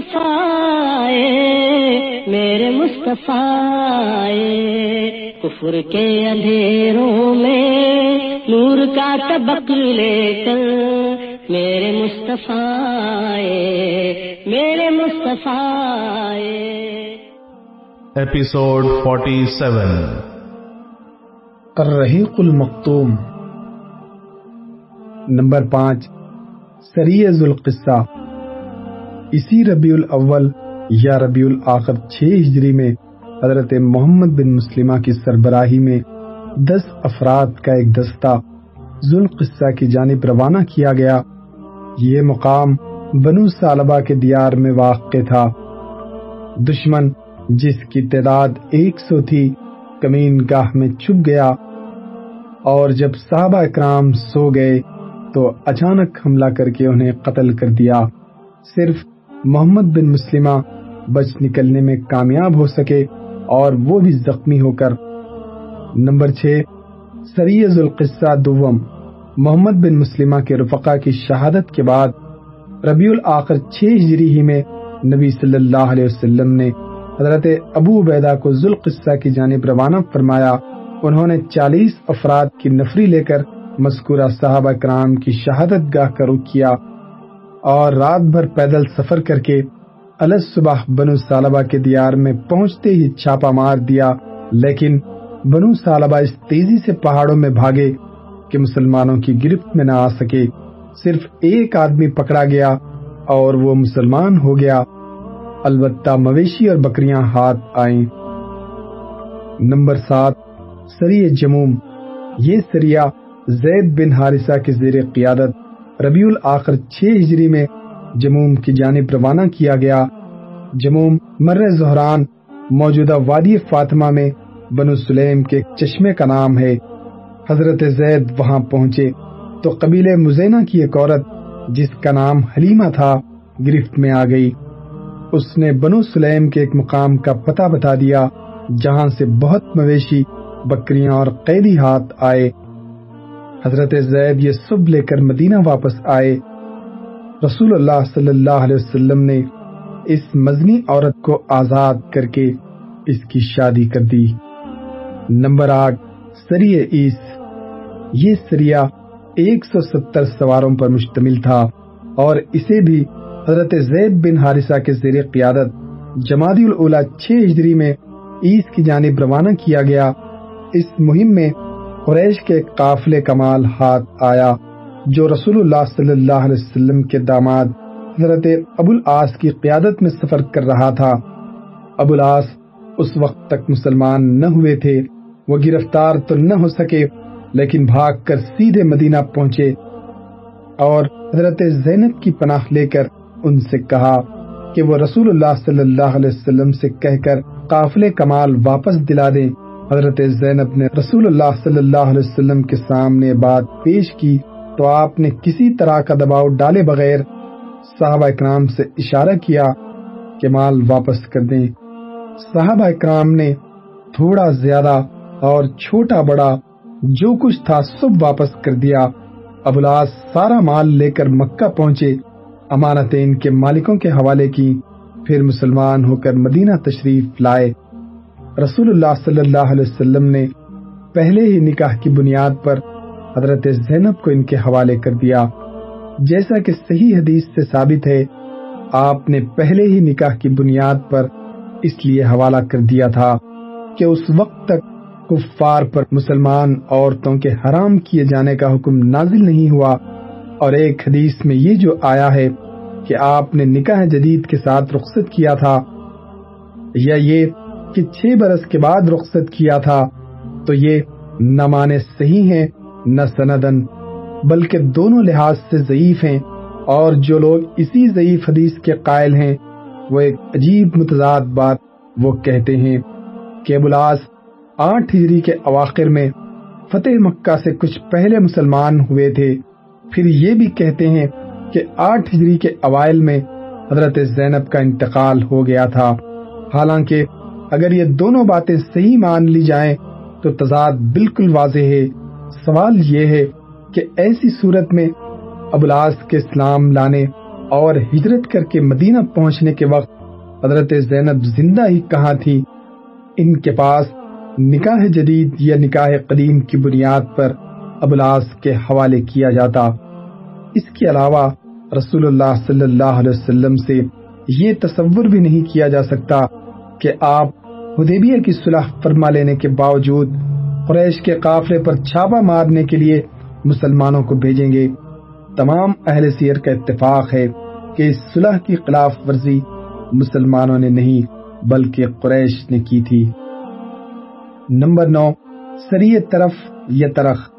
مصطفیٰ میرے مصطفیٰ۔ کفر کے اندھیروں میں نور کا طبق لے کر میرے مصطفیٰ میرے مصطفیٰ آئے۔ ایپیسوڈ 47 الرحیق المختوم نمبر پانچ سریع ذوالقصہ اسی ربیع الاول یا ربیع الاخر چھ ہجری میں حضرت محمد بن مسلمہ کی سربراہی میں دس افراد کا ایک دستہ ذوالقصہ کی جانب روانہ کیا گیا۔ یہ مقام بنو سالبہ کے دیار میں واقع تھا۔ دشمن جس کی تعداد ایک سو تھی، کمین گاہ میں چھپ گیا اور جب صحابہ اکرام سو گئے تو اچانک حملہ کر کے انہیں قتل کر دیا۔ صرف محمد بن مسلمہ بچ نکلنے میں کامیاب ہو سکے اور وہ بھی زخمی ہو کر۔ نمبر چھ، سریع ذوالقصہ دوم۔ محمد بن مسلمہ کے رفقا کی شہادت کے بعد ربیع الاخر چھ ہجری ہی میں نبی صلی اللہ علیہ وسلم نے حضرت ابو عبیدہ کو ذوالقصہ کی جانب روانہ فرمایا۔ انہوں نے چالیس افراد کی نفری لے کر مذکورہ صحابہ کرام کی شہادت گاہ کا رخ کیا۔ اور رات بھر پیدل سفر کر کے الگ صبح بنو سالبہ کے دیار میں پہنچتے ہی چھاپا مار دیا، لیکن بنو سالبہ اس تیزی سے پہاڑوں میں بھاگے کہ مسلمانوں کی گرفت میں نہ آ سکے۔ صرف ایک آدمی پکڑا گیا اور وہ مسلمان ہو گیا۔ البتہ مویشی اور بکریاں ہاتھ آئیں۔ نمبر سات سریع جموم۔ یہ سریہ زید بن حارثہ کے زیر قیادت ربیع الاخر چھ ہجری میں جموم کی جانب روانہ کیا گیا۔ جموم مر زہران موجودہ وادی فاطمہ میں بنو سلیم کے چشمے کا نام ہے۔ حضرت زید وہاں پہنچے تو قبیل مزینہ کی ایک عورت جس کا نام حلیمہ تھا، گرفت میں آ گئی۔ اس نے بنو سلیم کے ایک مقام کا پتہ بتا دیا جہاں سے بہت مویشی بکریاں اور قیدی ہاتھ آئے۔ حضرت زید یہ سب لے کر مدینہ واپس آئے۔ رسول اللہ صلی اللہ علیہ وسلم نے اس مزنی عورت کو آزاد کر کے اس کی شادی کر دی۔ نمبر آٹھ، سریع عیس۔ یہ سریہ ایک سو ستر سواروں پر مشتمل تھا اور اسے بھی حضرت زید بن حارثہ کے زیر قیادت جمادی الاولا چھ ہجری میں عیس کی جانب روانہ کیا گیا۔ اس مہم میں قریش کے قافلے کمال ہاتھ آیا، جو رسول اللہ صلی اللہ علیہ وسلم کے داماد حضرت ابو العاص کی قیادت میں سفر کر رہا تھا۔ ابو العاص اس وقت تک مسلمان نہ ہوئے تھے، وہ گرفتار تو نہ ہو سکے، لیکن بھاگ کر سیدھے مدینہ پہنچے اور حضرت زینب کی پناہ لے کر ان سے کہا کہ وہ رسول اللہ صلی اللہ علیہ وسلم سے کہہ کر قافلے کمال واپس دلا دیں۔ حضرت زینب نے رسول اللہ صلی اللہ علیہ وسلم کے سامنے بات پیش کی تو آپ نے کسی طرح کا دباؤ ڈالے بغیر صحابہ اکرام سے اشارہ کیا کہ مال واپس کر دیں۔ صحابہ اکرام نے تھوڑا زیادہ اور چھوٹا بڑا جو کچھ تھا سب واپس کر دیا۔ ابولاس سارا مال لے کر مکہ پہنچے، امانتیں ان کے مالکوں کے حوالے کی پھر مسلمان ہو کر مدینہ تشریف لائے۔ رسول اللہ صلی اللہ علیہ وسلم نے پہلے ہی نکاح کی بنیاد پر حضرت زینب کو ان کے حوالے کر دیا۔ جیسا کہ صحیح حدیث سے ثابت ہے، آپ نے پہلے ہی نکاح کی بنیاد پر اس لیے حوالہ کر دیا تھا کہ اس وقت تک کفار پر مسلمان عورتوں کے حرام کیے جانے کا حکم نازل نہیں ہوا۔ اور ایک حدیث میں یہ جو آیا ہے کہ آپ نے نکاح جدید کے ساتھ رخصت کیا تھا، یا یہ کہ چھ برس کے بعد رخصت کیا تھا، تو یہ نہ مانے صحیح ہیں، نہ سندن بلکہ دونوں لحاظ سے ضعیف ہیں۔ اور جو لوگ اسی ضعیف حدیث کے قائل ہیں، وہ ایک عجیب متضاد بات وہ کہتے ہیں کہ ابولاس آٹھ ہجری کے اواخر میں فتح مکہ سے کچھ پہلے مسلمان ہوئے تھے۔ پھر یہ بھی کہتے ہیں کہ آٹھ ہجری کے اوائل میں حضرت زینب کا انتقال ہو گیا تھا۔ حالانکہ اگر یہ دونوں باتیں صحیح مان لی جائیں تو تضاد بالکل واضح ہے۔ سوال یہ ہے کہ ایسی صورت میں ابولاس کے اسلام لانے اور ہجرت کر کے مدینہ پہنچنے کے وقت حضرت زینب زندہ ہی کہاں تھی؟ ان کے پاس نکاح جدید یا نکاح قدیم کی بنیاد پر ابولاس کے حوالے کیا جاتا۔ اس کے علاوہ رسول اللہ صلی اللہ علیہ وسلم سے یہ تصور بھی نہیں کیا جا سکتا کہ آپ حدیبیہ کی صلح فرما لینے کے باوجود قریش کے قافلے پر چھاپا مارنے کے لیے مسلمانوں کو بھیجیں گے۔ تمام اہل سیر کا اتفاق ہے کہ اس صلح کی خلاف ورزی مسلمانوں نے نہیں، بلکہ قریش نے کی تھی۔ نمبر نو سری طرف یا ترخ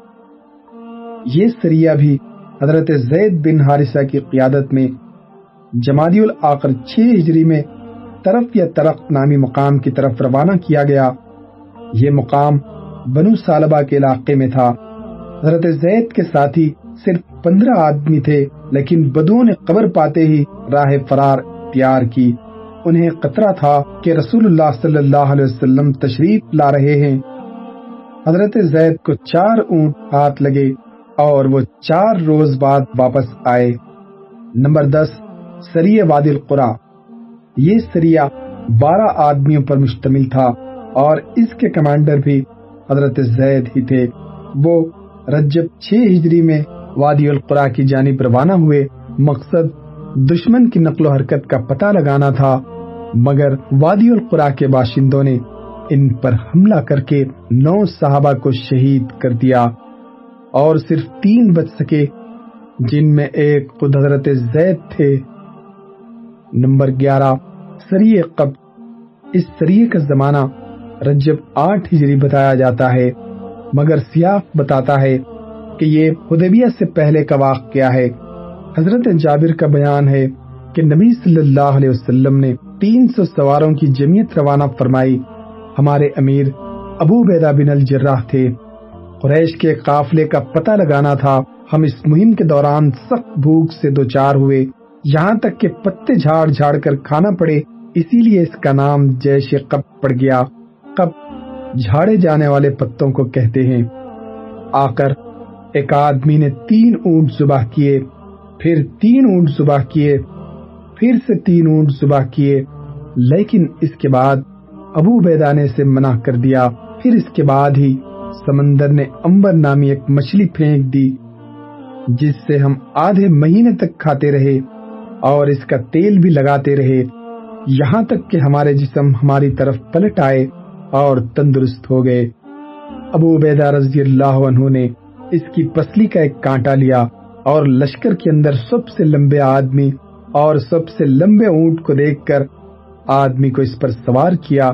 یہ سریہ بھی حضرت زید بن حارثہ کی قیادت میں جمادی الآخر چھ ہجری میں طرف یا ترق نامی مقام کی طرف روانہ کیا گیا۔ یہ مقام بنو سالبہ کے علاقے میں تھا۔ حضرت زید کے ساتھی صرف پندرہ آدمی تھے، لیکن بدو نے قبر پاتے ہی راہ فرار اختیار کی۔ انہیں قطرہ تھا کہ رسول اللہ صلی اللہ علیہ وسلم تشریف لا رہے ہیں۔ حضرت زید کو چار اونٹ ہاتھ لگے اور وہ چار روز بعد واپس آئے۔ نمبر دس سری وادی القرا یہ سریا بارہ آدمیوں پر مشتمل تھا اور اس کے کمانڈر بھی حضرت زید ہی تھے۔ وہ رجب چھ ہجری میں وادی القرا کی جانب روانہ ہوئے۔ مقصد دشمن کی نقل و حرکت کا پتہ لگانا تھا۔ مگر وادی القرا کے باشندوں نے ان پر حملہ کر کے نو صحابہ کو شہید کر دیا۔ اور صرف تین بچ سکے جن میں ایک خود حضرت زید تھے۔ نمبر گیارہ سری قب اس سریے کا زمانہ رجب آٹھ ہجری بتایا جاتا ہے، مگر سیاق بتاتا ہے کہ یہ حدیبیہ سے پہلے کا واقعہ ہے۔ حضرت جابر کا بیان ہے کہ نبی صلی اللہ علیہ وسلم نے تین سو سواروں کی جمعیت روانہ فرمائی۔ ہمارے امیر ابو بیدہ بن الجراح تھے۔ قریش کے قافلے کا پتہ لگانا تھا۔ ہم اس مہم کے دوران سخت بھوک سے دو چار ہوئے۔ یہاں تک کہ پتے جھاڑ جھاڑ کر کھانا پڑے، اسی لیے اس کا نام جیش کب پڑ گیا۔ کب جھاڑے جانے والے پتوں کو کہتے ہیں۔ آ کر ایک آدمی نے تین اونٹ صبح کیے، پھر تین اونٹ صبح کیے، پھر سے تین اونٹ صبح کیے۔ لیکن اس کے بعد ابو بیدا نے اسے منع کر دیا۔ پھر اس کے بعد ہی سمندر نے امبر نامی ایک مچھلی پھینک دی، جس سے ہم آدھے مہینے تک کھاتے رہے۔ اور اس کا تیل بھی لگاتے رہے۔ یہاں تک کہ ہمارے جسم ہماری طرف پلٹ آئے اور تندرست ہو گئے۔ ابو عبیدہ رضی اللہ عنہ نے اس کی پسلی کا ایک کانٹا لیا اور لشکر کے اندر سب سے لمبے آدمی اور سب سے لمبے اونٹ کو دیکھ کر آدمی کو اس پر سوار کیا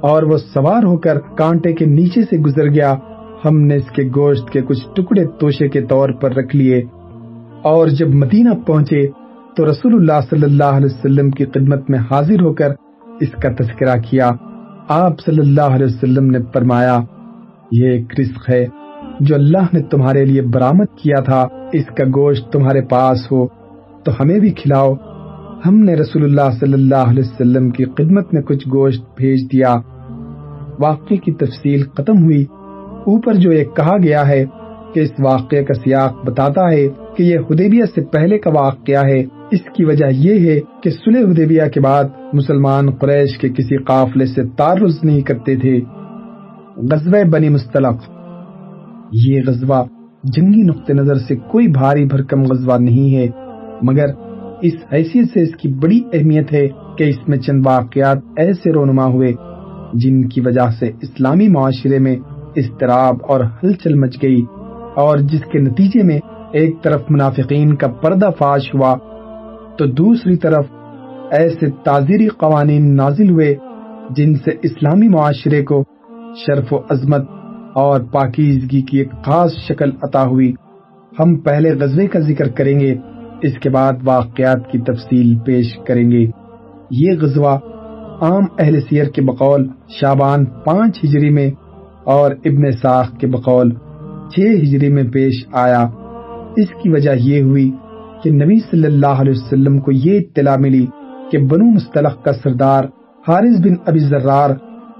اور وہ سوار ہو کر کانٹے کے نیچے سے گزر گیا۔ ہم نے اس کے گوشت کے کچھ ٹکڑے توشے کے طور پر رکھ لیے اور جب مدینہ پہنچے تو رسول اللہ صلی اللہ علیہ وسلم کی خدمت میں حاضر ہو کر اس کا تذکرہ کیا۔ آپ صلی اللہ علیہ وسلم نے فرمایا، یہ ایک رزق ہے جو اللہ نے تمہارے لیے برآمد کیا تھا۔ اس کا گوشت تمہارے پاس ہو تو ہمیں بھی کھلاؤ۔ ہم نے رسول اللہ صلی اللہ علیہ وسلم کی خدمت میں کچھ گوشت بھیج دیا۔ واقعے کی تفصیل ختم ہوئی۔ اوپر جو ایک کہا گیا ہے کہ اس واقعے کا سیاق بتاتا ہے کہ یہ حدیبیہ سے پہلے کا واقعہ ہے۔ اس کی وجہ یہ ہے کہ سلح حدیبیہ کے بعد مسلمان قریش کے کسی قافلے سے تعرض نہیں کرتے تھے۔ غزوہ بنی مستلق، یہ غزوہ جنگی نقطہ نظر سے کوئی بھاری بھرکم غزوہ نہیں ہے، مگر اس حیثیت سے اس کی بڑی اہمیت ہے کہ اس میں چند واقعات ایسے رونما ہوئے جن کی وجہ سے اسلامی معاشرے میں اضطراب اور ہلچل مچ گئی اور جس کے نتیجے میں ایک طرف منافقین کا پردہ فاش ہوا۔ تو دوسری طرف ایسے تاظیری قوانین نازل ہوئے جن سے اسلامی معاشرے کو شرف و عظمت اور پاکیزگی کی ایک خاص شکل عطا ہوئی۔ ہم پہلے غزوے کا ذکر کریں گے، اس کے بعد واقعات کی تفصیل پیش کریں گے۔ یہ غزوہ عام اہل سیر کے بقول شابان پانچ ہجری میں اور ابن ساخ کے بقول چھ ہجری میں پیش آیا۔ اس کی وجہ یہ ہوئی کہ نبی صلی اللہ علیہ وسلم کو یہ اطلاع ملی کہ بنو مستلق کا سردار حارث بن ابی ذرار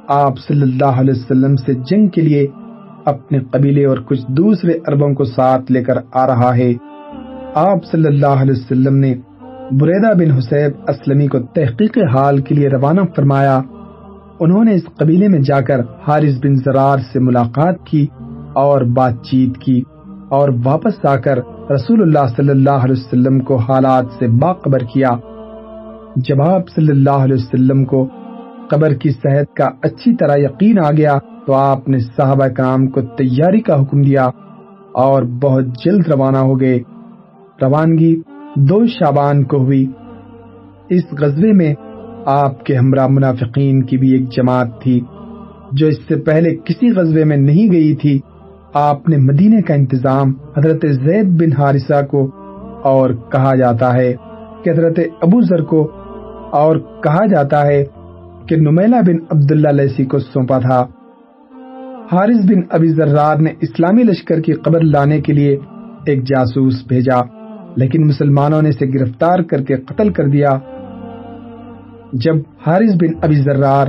آپ صلی اللہ علیہ وسلم سے جنگ کے لیے اپنے قبیلے اور کچھ دوسرے اربوں کو ساتھ لے کر آ رہا ہے۔ آپ صلی اللہ علیہ وسلم نے بریدہ بن حسیب اسلمی کو تحقیق حال کے لیے روانہ فرمایا۔ انہوں نے اس قبیلے میں جا کر حارث بن زرار سے ملاقات کی اور بات چیت کی۔ اور واپس آ کر رسول اللہ صلی اللہ علیہ وسلم کو حالات سے باخبر کیا۔ جب آپ صلی اللہ علیہ وسلم کو قبر کی صحت کا اچھی طرح یقین آ گیا تو آپ نے صحابہ کرام کو تیاری کا حکم دیا اور بہت جلد روانہ ہو گئے۔ روانگی دو شابان کو ہوئی۔ اس غزوے میں آپ کے ہمراہ منافقین کی بھی ایک جماعت تھی جو اس سے پہلے کسی غزوے میں نہیں گئی تھی۔ آپ نے مدینے کا انتظام حضرت زید بن حارثہ کو اور کہا جاتا ہے کہ حضرت ابو ذر کو اور کہا جاتا ہے کہ نمیلہ بن عبداللہ لیسی کو سونپا تھا۔ حارث بن ابی ذرار نے اسلامی لشکر کی قبر لانے کے لیے ایک جاسوس بھیجا، لیکن مسلمانوں نے اسے گرفتار کر کے قتل کر دیا۔ جب حارث بن ابی ذرار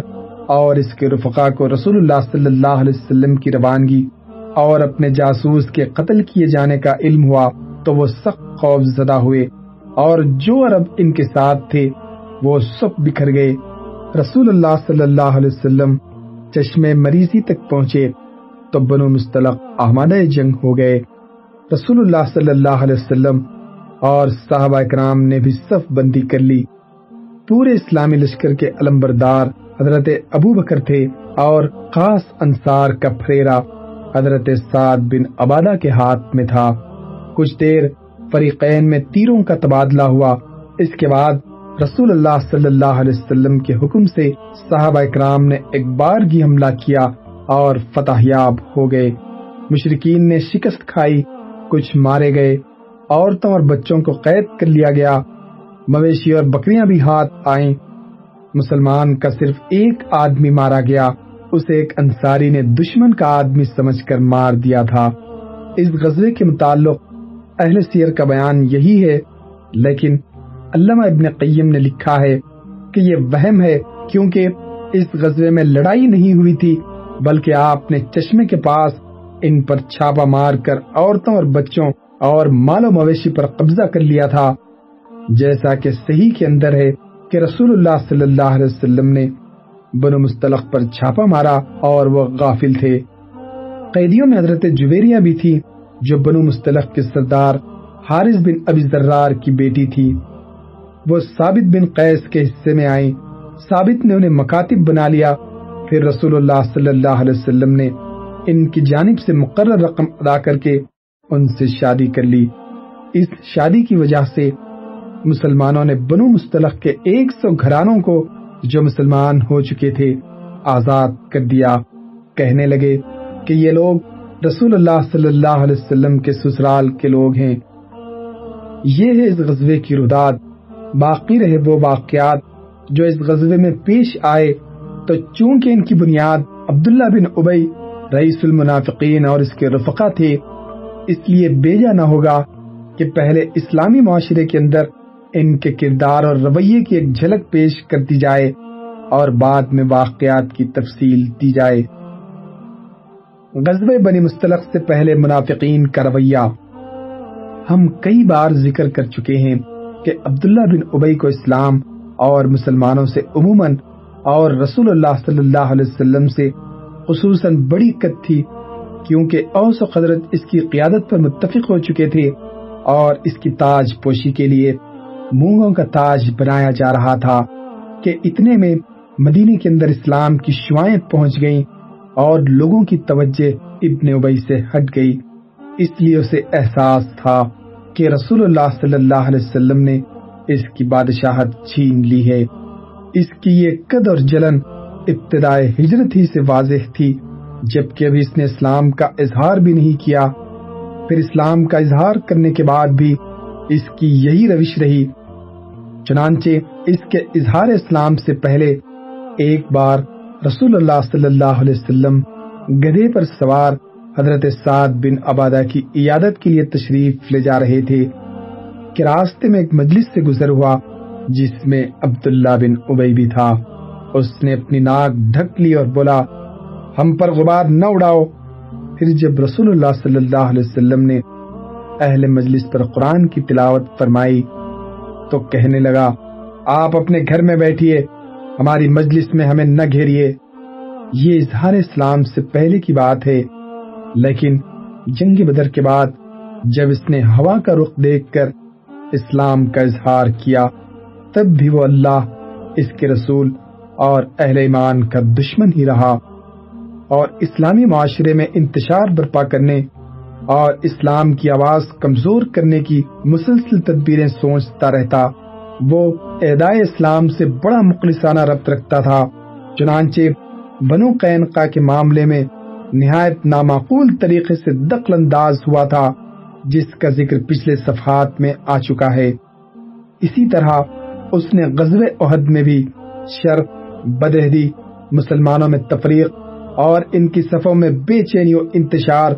اور اس کے رفقا کو رسول اللہ صلی اللہ علیہ وسلم کی روانگی اور اپنے جاسوس کے قتل کیے جانے کا علم ہوا تو وہ سخت خوف زدہ ہوئے اور جو عرب ان کے ساتھ تھے، وہ سب بکھر گئے۔ رسول اللہ صلی اللہ علیہ وسلم چشمے مریضی تک پہنچے تو بنو مستلق آمادہ جنگ ہو گئے۔ رسول اللہ صلی اللہ علیہ وسلم اور صحابہ اکرام نے بھی صف بندی کر لی۔ پورے اسلامی لشکر کے علمبردار حضرت ابو بکر تھے اور خاص انصار کا پھریرا حضرت سعد بن عبادہ کے ہاتھ میں تھا۔ کچھ دیر فریقین میں تیروں کا تبادلہ ہوا۔ اس کے بعد رسول اللہ صلی اللہ علیہ وسلم کے حکم سے صحابہ اکرام نے ایک بار کی حملہ کیا اور فتح یاب ہو گئے۔ مشرقین نے شکست کھائی، کچھ مارے گئے۔ عورتوں اور بچوں کو قید کر لیا گیا۔ مویشی اور بکریاں بھی ہاتھ آئیں۔ مسلمان کا صرف ایک آدمی مارا گیا۔ اسے ایک انصاری نے دشمن کا آدمی سمجھ کر مار دیا تھا۔ اس غزوے کے متعلق اہل سیر کا بیان یہی ہے، لیکن علامہ ابن قیم نے لکھا ہے کہ یہ وہم ہے کیونکہ اس غزوے میں لڑائی نہیں ہوئی تھی، بلکہ آپ نے چشمے کے پاس ان پر چھاپا مار کر عورتوں اور بچوں اور مال و مویشی پر قبضہ کر لیا تھا۔ جیسا کہ صحیح کے اندر ہے کہ رسول اللہ صلی اللہ علیہ وسلم نے بنو مستلق پر چھاپا مارا اور وہ غافل تھے۔ قیدیوں میں حضرت جویریہ بھی تھی، جو بنو مستلق کے سردار حارث بن ابی ذرار کی بیٹی تھی۔ وہ ثابت بن قیس کے حصے میں آئیں۔ ثابت نے انہیں مکاتب بنا لیا۔ پھر رسول اللہ صلی اللہ علیہ وسلم نے ان کی جانب سے مقرر رقم ادا کر کے ان سے شادی کر لی۔ اس شادی کی وجہ سے مسلمانوں نے بنو مستلق کے ایک سو گھرانوں کو جو مسلمان ہو چکے تھے، آزاد کر دیا۔ کہنے لگے کہ یہ لوگ رسول اللہ صلی اللہ علیہ وسلم کے سسرال کے لوگ ہیں۔ یہ ہے اس غزوے کی رداد باقی رہے وہ واقعات جو اس غزوے میں پیش آئے۔ تو چونکہ ان کی بنیاد عبداللہ بن ابئی رئیس المنافقین اور اس کے رفقا تھے، اس لیے بیجا نہ ہوگا کہ پہلے اسلامی معاشرے کے اندر ان کے کردار اور رویے کی ایک جھلک پیش کر دی جائے اور بعد میں واقعات کی تفصیل دی جائے۔ غزب بنی مستلق سے پہلے منافقین کا رویہ۔ ہم کئی بار ذکر کر چکے ہیں کہ عبداللہ بن ابئی کو اسلام اور مسلمانوں سے عموماً اور رسول اللہ صلی اللہ علیہ وسلم سے خصوصاً بڑی قد تھی، کیونکہ اوس و قدرت اس کی قیادت پر متفق ہو چکے تھے اور اس کی تاج پوشی کے لیے مونگوں کا تاج بنایا جا رہا تھا کہ اتنے میں مدینے کے اندر اسلام کی شوائیں پہنچ گئیں اور لوگوں کی توجہ ابن ابئی سے ہٹ گئی۔ اس لیے اسے احساس تھا کہ رسول اللہ صلی اللہ علیہ وسلم نے اس کی بادشاہت چھین لی ہے۔ اس کی یہ قد اور جلن ابتدائے ہجرت ہی سے واضح تھی، جبکہ ابھی اس نے اسلام کا اظہار بھی نہیں کیا۔ پھر اسلام کا اظہار کرنے کے بعد بھی اس کی یہی روش رہی۔ چنانچہ اس کے اظہار اسلام سے پہلے ایک بار رسول اللہ صلی اللہ علیہ وسلم گدھے پر سوار حضرت سعد بن عبادہ کی عیادت کے لیے تشریف لے جا رہے تھے، کہ راستے میں ایک مجلس سے گزر ہوا جس میں عبداللہ بن ابئی بھی تھا۔ اس نے اپنی ناک ڈھک لی اور بولا، ہم پر غبار نہ اڑاؤ۔ پھر جب رسول اللہ صلی اللہ علیہ وسلم نے اہل مجلس پر قرآن کی تلاوت فرمائی تو کہنے لگا، آپ اپنے گھر میں بیٹھیے، ہماری مجلس میں ہمیں نہ گھیریے۔ یہ اظہار اسلام سے پہلے کی بات ہے، لیکن جنگ بدر کے بعد جب اس نے ہوا کا رخ دیکھ کر اسلام کا اظہار کیا، تب بھی وہ اللہ، اس کے رسول اور اہل ایمان کا دشمن ہی رہا اور اسلامی معاشرے میں انتشار برپا کرنے اور اسلام کی آواز کمزور کرنے کی مسلسل تدبیریں سوچتا رہتا۔ وہ اعدائے اسلام سے بڑا مخلصانہ ربط رکھتا تھا۔ چنانچہ بنو قینقا کے معاملے میں نہایت نامعقول طریقے سے دخل انداز ہوا تھا، جس کا ذکر پچھلے صفحات میں آ چکا ہے۔ اسی طرح اس نے غزب عہد میں بھی شر بدہدی مسلمانوں میں تفریق اور ان کی صفوں میں بے چینی و انتشار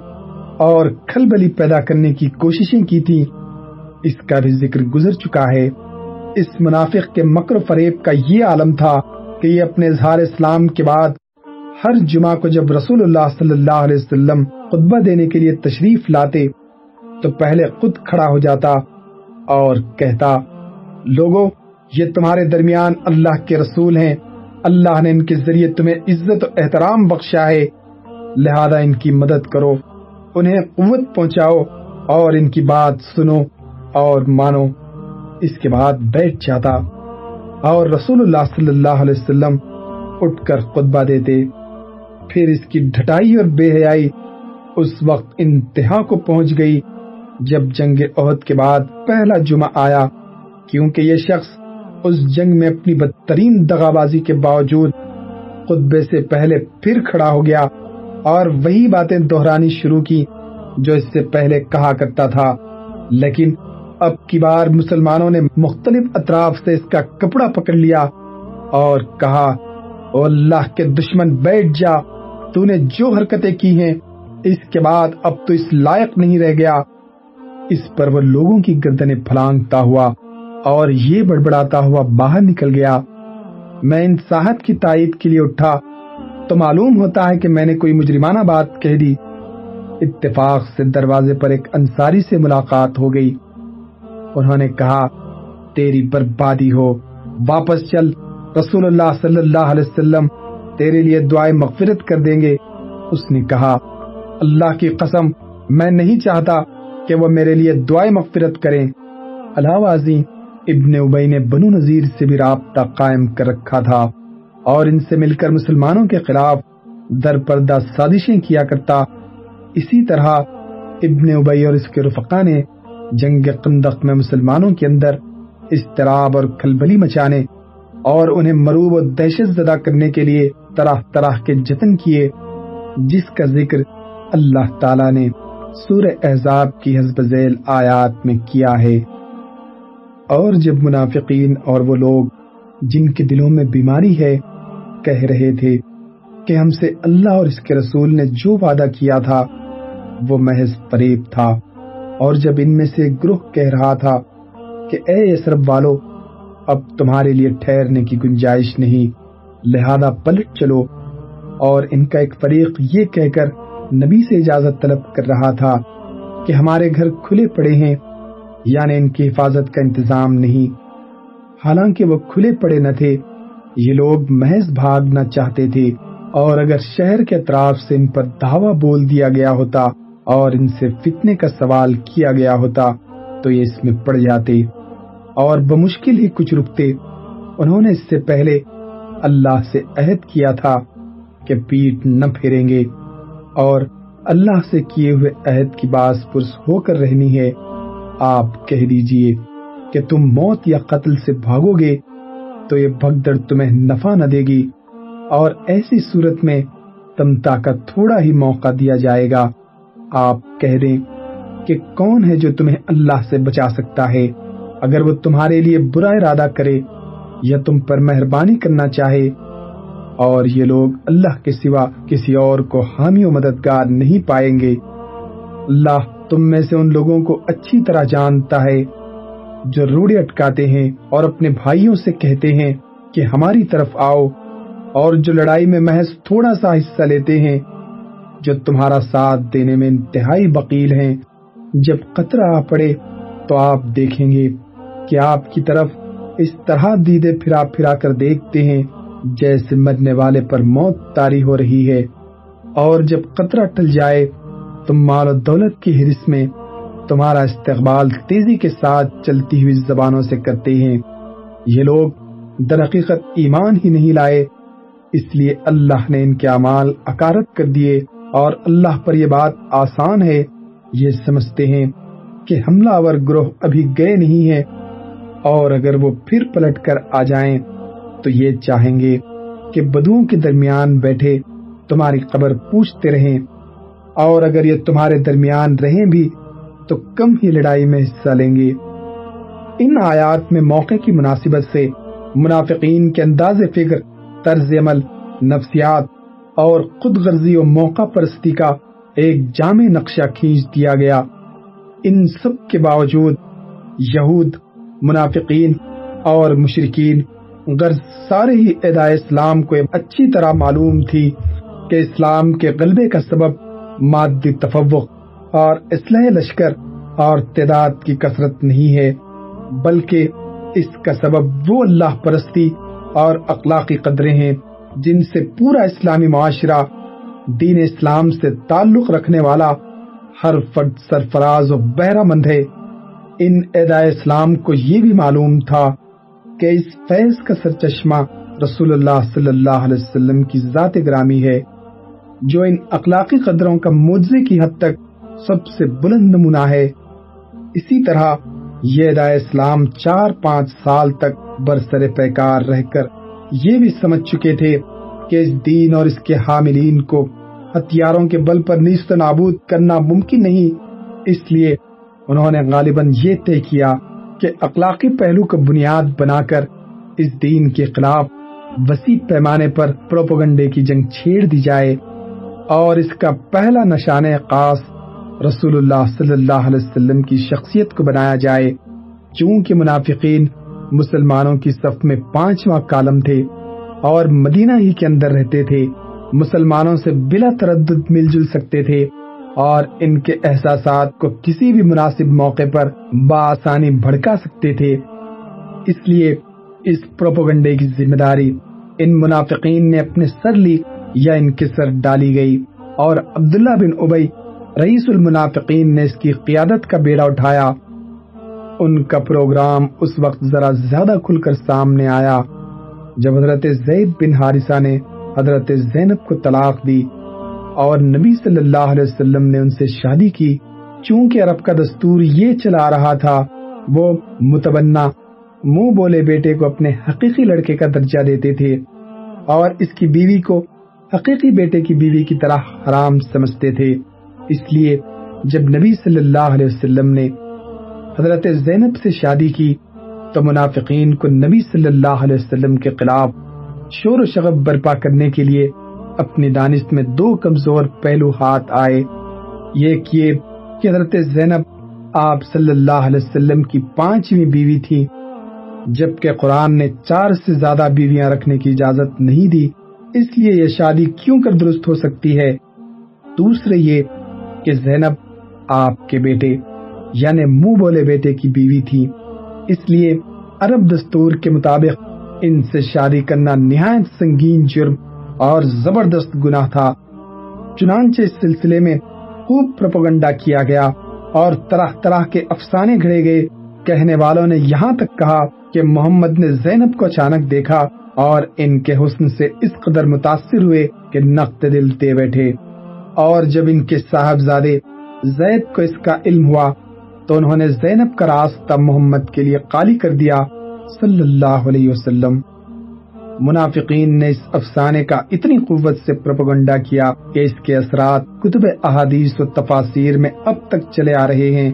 اور کھلبلی پیدا کرنے کی کوششیں کی تھی اس کا بھی ذکر گزر چکا ہے۔ اس منافق کے مکر و فریب کا یہ عالم تھا کہ یہ اپنے اظہار اسلام کے بعد ہر جمعہ کو جب رسول اللہ صلی اللہ علیہ وسلم خطبہ دینے کے لیے تشریف لاتے تو پہلے خود کھڑا ہو جاتا اور کہتا لوگوں یہ تمہارے درمیان اللہ کے رسول ہیں۔ اللہ نے ان کے ذریعے تمہیں عزت و احترام بخشا ہے۔ لہذا ان کی مدد کرو۔ انہیں قوت پہنچاؤ اور ان کی بات سنو اور مانو۔ اس کے بعد بیٹھ جاتا اور رسول اللہ صلی اللہ علیہ وسلم اٹھ کر خطبہ دیتے۔ پھر اس کی ڈھٹائی اور بے حیائی اس وقت انتہا کو پہنچ گئی جب جنگ عہد کے بعد پہلا جمعہ آیا، کیونکہ یہ شخص اس جنگ میں اپنی بدترین دغا بازی کے باوجود خطبے سے پہلے پھر کھڑا ہو گیا۔ اور وہی باتیں دہرانی شروع کی جو اس سے پہلے کہا کرتا تھا۔ لیکن اب کی بار مسلمانوں نے مختلف اطراف سے اس کا کپڑا پکڑ لیا اور کہا، او اللہ کے دشمن بیٹھ جا، تو نے جو حرکتیں کی ہیں، اس کے بعد اب تو اس لائق نہیں رہ گیا۔ اس پر وہ لوگوں کی گردنیں پھلانگتا ہوا اور یہ بڑبڑاتا ہوا باہر نکل گیا۔ میں ان ساحت کی تائید کے لیے اٹھا تو معلوم ہوتا ہے کہ میں نے کوئی مجرمانہ بات کہہ دی۔ اتفاق سے دروازے پر ایک انصاری سے ملاقات ہو گئی۔ انہوں نے کہا، تیری بربادی ہو۔ واپس چل۔ رسول اللہ صلی اللہ علیہ وسلم تیرے لیے دعائیں مغفرت کر دیں گے۔ اس نے کہا، اللہ کی قسم، میں نہیں چاہتا کہ وہ میرے لیے دعائیں مغفرت کریں۔ علاوہ ابن ابئی نے بنو نذیر سے بھی رابطہ قائم کر رکھا تھا۔ اور ان سے مل کر مسلمانوں کے خلاف در پردہ سازشیں کیا کرتا۔ اسی طرح ابن ابئی اور اس کے رفقا نے جنگ قندق میں مسلمانوں کے اندر استراب اور کھلبلی مچانے اور انہیں مروب و دہشت زدہ کرنے کے لیے طرح طرح کے جتن کیے، جس کا ذکر اللہ تعالی نے سورہ احزاب کی حزب ذیل آیات میں کیا ہے۔ اور جب منافقین اور وہ لوگ جن کے دلوں میں بیماری ہے کہہ رہے تھے کہ ہم سے اللہ اور اس کے رسول نے جو وعدہ کیا تھا، وہ محض فریب تھا۔ اور جب ان میں سے گروہ کہہ رہا تھا کہ اے یسرب والو، اب تمہارے لیے ٹھہرنے کی گنجائش نہیں، لہذا پلٹ چلو۔ اور ان کا ایک فریق یہ کہہ کر نبی سے اجازت طلب کر رہا تھا کہ ہمارے گھر کھلے پڑے ہیں یعنی ان کی حفاظت کا انتظام نہیں۔ حالانکہ وہ کھلے پڑے نہ تھے یہ لوگ محض بھاگنا چاہتے تھے، اور اگر شہر کے اطراف سے ان پر دعویٰ بول دیا گیا ہوتا اور ان سے فتنے کا سوال کیا گیا ہوتا، تو یہ اس میں پڑ جاتے اور بمشکل ہی کچھ رکتے۔ انہوں نے اس سے پہلے اللہ سے عہد کیا تھا کہ پیٹ نہ پھیریں گے، اور اللہ سے کیے ہوئے عہد کی باز پرس ہو کر رہنی ہے۔ آپ کہہ دیجیے کہ تم موت یا قتل سے بھاگو گے تو یہ بھگدڑ تمہیں نفع نہ دے گی اور ایسی صورت میں تمتا کا تھوڑا ہی موقع دیا جائے گا۔ آپ کہہ دیں کہ کون ہے جو تمہیں اللہ سے بچا سکتا ہے؟ اگر وہ تمہارے لیے برا ارادہ کرے یا تم پر مہربانی کرنا چاہے۔ اور یہ لوگ اللہ کے سوا کسی اور کو حامی و مددگار نہیں پائیں گے۔ اللہ تم میں سے ان لوگوں کو اچھی طرح جانتا ہے۔ جو روڑے اٹکاتے ہیں اور اپنے بھائیوں سے کہتے ہیں کہ ہماری طرف آؤ اور جو لڑائی میں محض تھوڑا سا حصہ لیتے ہیں، جو تمہارا ساتھ دینے میں انتہائی بقیل ہیں۔ جب قطرہ آ پڑے تو آپ دیکھیں گے کہ آپ کی طرف اس طرح دیدے پھرا پھرا کر دیکھتے ہیں، جیسے مرنے والے پر موت تاری ہو رہی ہے۔ اور جب قطرہ ٹل جائے تم مال و دولت کی حرس میں تمہارا استقبال تیزی کے ساتھ چلتی ہوئی زبانوں سے کرتے ہیں۔ یہ لوگ در حقیقت ایمان ہی نہیں لائے، اس لیے اللہ نے ان کے اعمال اکارت کر دیے اور اللہ پر یہ بات آسان ہے۔ یہ سمجھتے ہیں کہ حملہ آور گروہ ابھی گئے نہیں ہے اور اگر وہ پھر پلٹ کر آ جائیں تو یہ چاہیں گے کہ بدوؤں کے درمیان بیٹھے تمہاری قبر پوچھتے رہیں اور اگر یہ تمہارے درمیان رہیں بھی تو کم ہی لڑائی میں حصہ لیں گے۔ ان آیات میں موقع کی مناسبت سے منافقین کے انداز فکر، طرز عمل، نفسیات اور خود غرضی و موقع پرستی کا ایک جامع نقشہ کھینچ دیا گیا۔ ان سب کے باوجود یہود، منافقین اور مشرقین غرض سارے ہی ادا اسلام کو اچھی طرح معلوم تھی کہ اسلام کے غلبے کا سبب مادی تفوق اور اسلح لشکر اور تعداد کی کثرت نہیں ہے، بلکہ اس کا سبب وہ اللہ پرستی اور اخلاقی قدرے ہیں جن سے پورا اسلامی معاشرہ، دین اسلام سے تعلق رکھنے والا ہر فرد سرفراز و بہرہ مند ہے۔ ان ادا اسلام کو یہ بھی معلوم تھا کہ اس فیض کا سرچشمہ رسول اللہ صلی اللہ علیہ وسلم کی ذات گرامی ہے، جو ان اخلاقی قدروں کا معجزے کی حد تک سب سے بلند نمونہ ہے۔ اسی طرح یہ ادا اسلام چار پانچ سال تک برسر پیکار رہ کر یہ بھی سمجھ چکے تھے کہ اس دین اور اس کے حاملین کو ہتھیاروں کے بل پر نیست نابود کرنا ممکن نہیں۔ اس لیے انہوں نے غالباً یہ طے کیا کہ اخلاقی پہلو کو بنیاد بنا کر اس دین کے خلاف وسیع پیمانے پر پروپگنڈے کی جنگ چھیڑ دی جائے اور اس کا پہلا نشان خاص رسول اللہ صلی اللہ علیہ وسلم کی شخصیت کو بنایا جائے، چونکہ منافقین مسلمانوں کی صف میں پانچواں کالم تھے اور مدینہ ہی کے اندر رہتے تھے، مسلمانوں سے بلا تردد مل جل سکتے تھے اور ان کے احساسات کو کسی بھی مناسب موقع پر بآسانی بھڑکا سکتے تھے۔ اس لیے اس پروپوگنڈے کی ذمہ داری ان منافقین نے اپنے سر لی یا ان کے سر ڈالی گئی اور عبداللہ بن ابئی رئیس المنافقین نے اس کی قیادت کا بیڑا اٹھایا۔ ان کا پروگرام اس وقت ذرا زیادہ کھل کر سامنے آیا، جب حضرت زید بن حارثہ نے حضرت زینب کو طلاق دی اور نبی صلی اللہ علیہ وسلم نے ان سے شادی کی۔ چونکہ عرب کا دستور یہ چلا رہا تھا، وہ متبنا منہ بولے بیٹے کو اپنے حقیقی لڑکے کا درجہ دیتے تھے اور اس کی بیوی کو حقیقی بیٹے کی بیوی کی طرح حرام سمجھتے تھے۔ اس لیے جب نبی صلی اللہ علیہ وسلم نے حضرت زینب سے شادی کی تو منافقین کو نبی صلی اللہ علیہ وسلم کے خلاف شور و شغب برپا کرنے کے لیے اپنی دانش میں دو کمزور پہلو ہاتھ آئے۔ یہ کیے کہ حضرت زینب آپ صلی اللہ علیہ وسلم کی پانچویں بیوی تھی جبکہ قرآن نے چار سے زیادہ بیویاں رکھنے کی اجازت نہیں دی۔ اس لیے یہ شادی کیوں کر درست ہو سکتی ہے؟ دوسرے یہ کہ زینب آپ کے بیٹے یعنی منہ بولے بیٹے کی بیوی تھی۔ اس لیے عرب دستور کے مطابق ان سے شادی کرنا نہایت سنگین جرم اور زبردست گناہ تھا۔ چنانچہ اس سلسلے میں خوب پروپگنڈا کیا گیا اور طرح طرح کے افسانے گھڑے گئے۔ کہنے والوں نے یہاں تک کہا کہ محمد نے زینب کو اچانک دیکھا اور ان کے حسن سے اس قدر متاثر ہوئے کہ نقط دل دے بیٹھے۔ اور جب ان کے صاحبزادے زید کو اس کا علم ہوا، تو انہوں نے زینب کا راستہ محمد کے لیے قالی کر دیا، صلی اللہ علیہ وسلم۔ منافقین نے اس افسانے کا اتنی قوت سے پروپگنڈا کیا کہ اس کے اثرات کتب احادیث و تفاصیر میں اب تک چلے آ رہے ہیں۔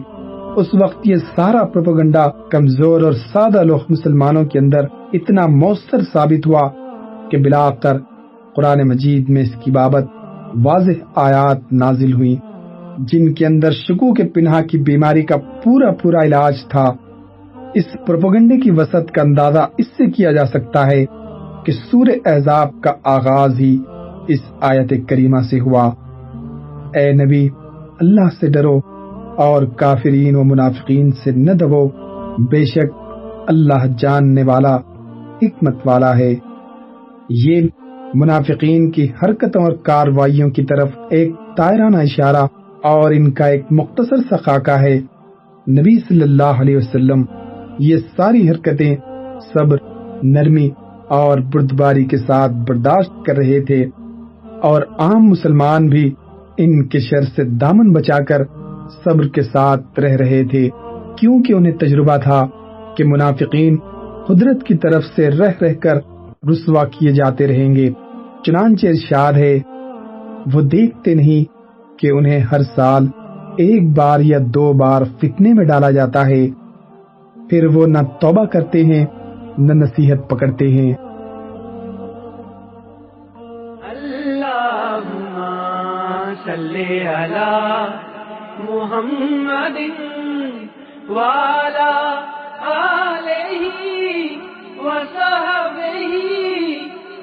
اس وقت یہ سارا پروپگنڈا کمزور اور سادہ لوگ مسلمانوں کے اندر اتنا مؤثر ثابت ہوا کہ بلا کر قرآن مجید میں اس کی بابت واضح آیات نازل ہوئی جن کے اندر شکو کے پنہا کی بیماری کا پورا پورا علاج تھا۔ اس پروپگنڈے کی وسط کا اندازہ اس سے کیا جا سکتا ہے کہ سور احزاب کا آغاز ہی اس آیت کریمہ سے ہوا۔ اے نبی، اللہ سے ڈرو اور کافرین و منافقین سے نہ دبو بے شک اللہ جاننے والا، حکمت والا ہے۔ یہ منافقین کی حرکتوں اور کاروائیوں کی طرف ایک تائرانہ اشارہ اور ان کا ایک مختصر سا خاکہ ہے۔ نبی صلی اللہ علیہ وسلم یہ ساری حرکتیں صبر، نرمی اور بردباری کے ساتھ برداشت کر رہے تھے اور عام مسلمان بھی ان کے شر سے دامن بچا کر صبر کے ساتھ رہ رہے تھے۔ کیونکہ انہیں تجربہ تھا کہ منافقین قدرت کی طرف سے رہ رہ کر رسوا کیے جاتے رہیں گے۔ چنانچہ ارشاد ہے، وہ دیکھتے نہیں کہ انہیں ہر سال ایک بار یا دو بار فتنے میں ڈالا جاتا ہے۔ پھر وہ نہ توبہ کرتے ہیں، نہ نصیحت پکڑتے ہیں۔ محمد وعلى آله وصحبه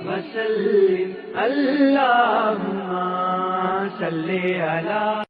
وسلم. اللہ صل اللہ